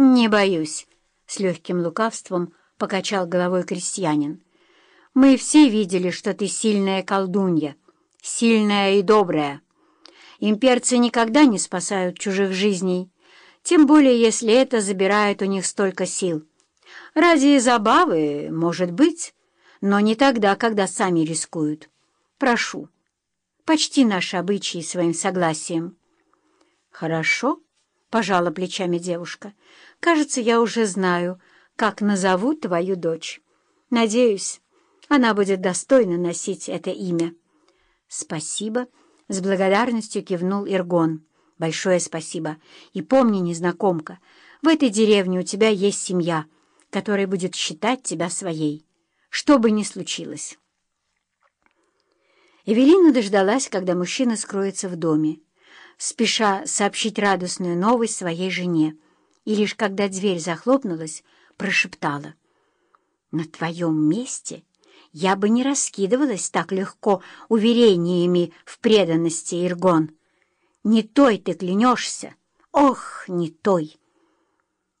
«Не боюсь», — с легким лукавством покачал головой крестьянин. «Мы все видели, что ты сильная колдунья, сильная и добрая. Имперцы никогда не спасают чужих жизней, тем более если это забирает у них столько сил. Ради забавы, может быть, но не тогда, когда сами рискуют. Прошу, почти наши обычаи своим согласием». «Хорошо», — пожала плечами девушка. «Кажется, я уже знаю, как назову твою дочь. Надеюсь, она будет достойна носить это имя». «Спасибо», — с благодарностью кивнул Иргон. «Большое спасибо. И помни, незнакомка, в этой деревне у тебя есть семья, которая будет считать тебя своей, что бы ни случилось». Эвелина дождалась, когда мужчина скроется в доме спеша сообщить радостную новость своей жене, и лишь когда дверь захлопнулась, прошептала. «На твоем месте я бы не раскидывалась так легко уверениями в преданности, Иргон. Не той ты клянешься, ох, не той!»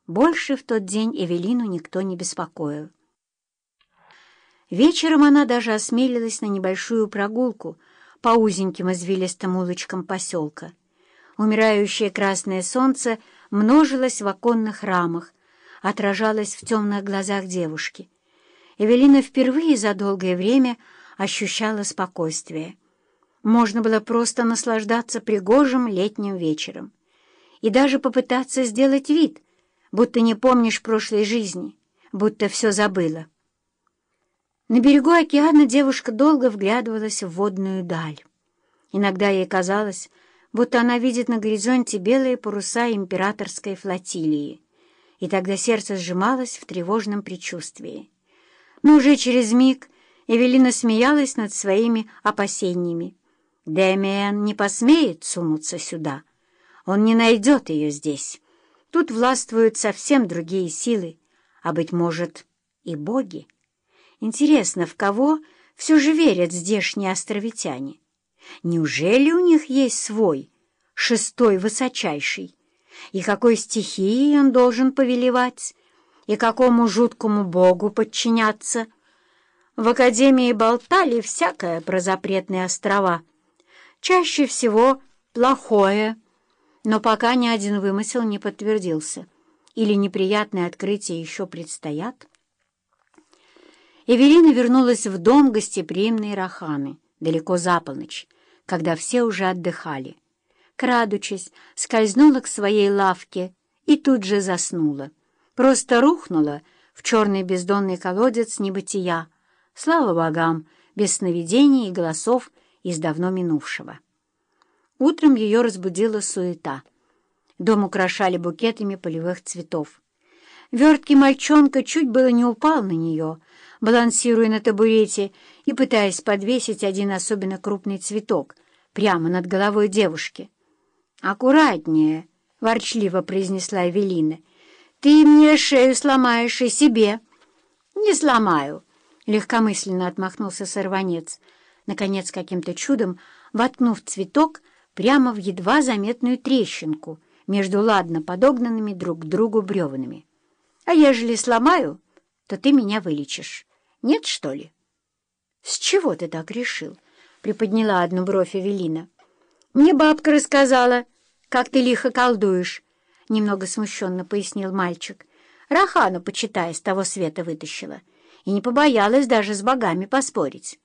Больше в тот день Эвелину никто не беспокоил. Вечером она даже осмелилась на небольшую прогулку по узеньким извилистым улочкам поселка. Умирающее красное солнце множилось в оконных рамах, отражалось в темных глазах девушки. Эвелина впервые за долгое время ощущала спокойствие. Можно было просто наслаждаться пригожим летним вечером и даже попытаться сделать вид, будто не помнишь прошлой жизни, будто все забыла. На берегу океана девушка долго вглядывалась в водную даль. Иногда ей казалось, будто она видит на горизонте белые паруса императорской флотилии, и тогда сердце сжималось в тревожном предчувствии. Но уже через миг Эвелина смеялась над своими опасениями. Дэмиен не посмеет сунуться сюда. Он не найдет ее здесь. Тут властвуют совсем другие силы, а, быть может, и боги. Интересно, в кого все же верят здешние островитяне? Неужели у них есть свой, шестой высочайший? И какой стихией он должен повелевать? И какому жуткому богу подчиняться? В Академии болтали всякое про запретные острова. Чаще всего плохое, но пока ни один вымысел не подтвердился. Или неприятные открытия еще предстоят? Эвелина вернулась в дом гостеприимной Раханы далеко за полночь, когда все уже отдыхали. Крадучись, скользнула к своей лавке и тут же заснула. Просто рухнула в черный бездонный колодец небытия. Слава богам, без сновидений и голосов из давно минувшего. Утром ее разбудила суета. Дом украшали букетами полевых цветов. Верткий мальчонка чуть было не упал на нее, балансируя на табурете и пытаясь подвесить один особенно крупный цветок прямо над головой девушки. «Аккуратнее!» — ворчливо произнесла Эвелина. «Ты мне шею сломаешь и себе». «Не сломаю!» — легкомысленно отмахнулся сорванец, наконец каким-то чудом воткнув цветок прямо в едва заметную трещинку между ладно подогнанными друг к другу бревнами. «А ежели сломаю, то ты меня вылечишь». Нет, что ли? — С чего ты так решил? — приподняла одну бровь Эвелина. — Мне бабка рассказала, как ты лихо колдуешь, — немного смущенно пояснил мальчик. Рахану, почитай, с того света вытащила и не побоялась даже с богами поспорить.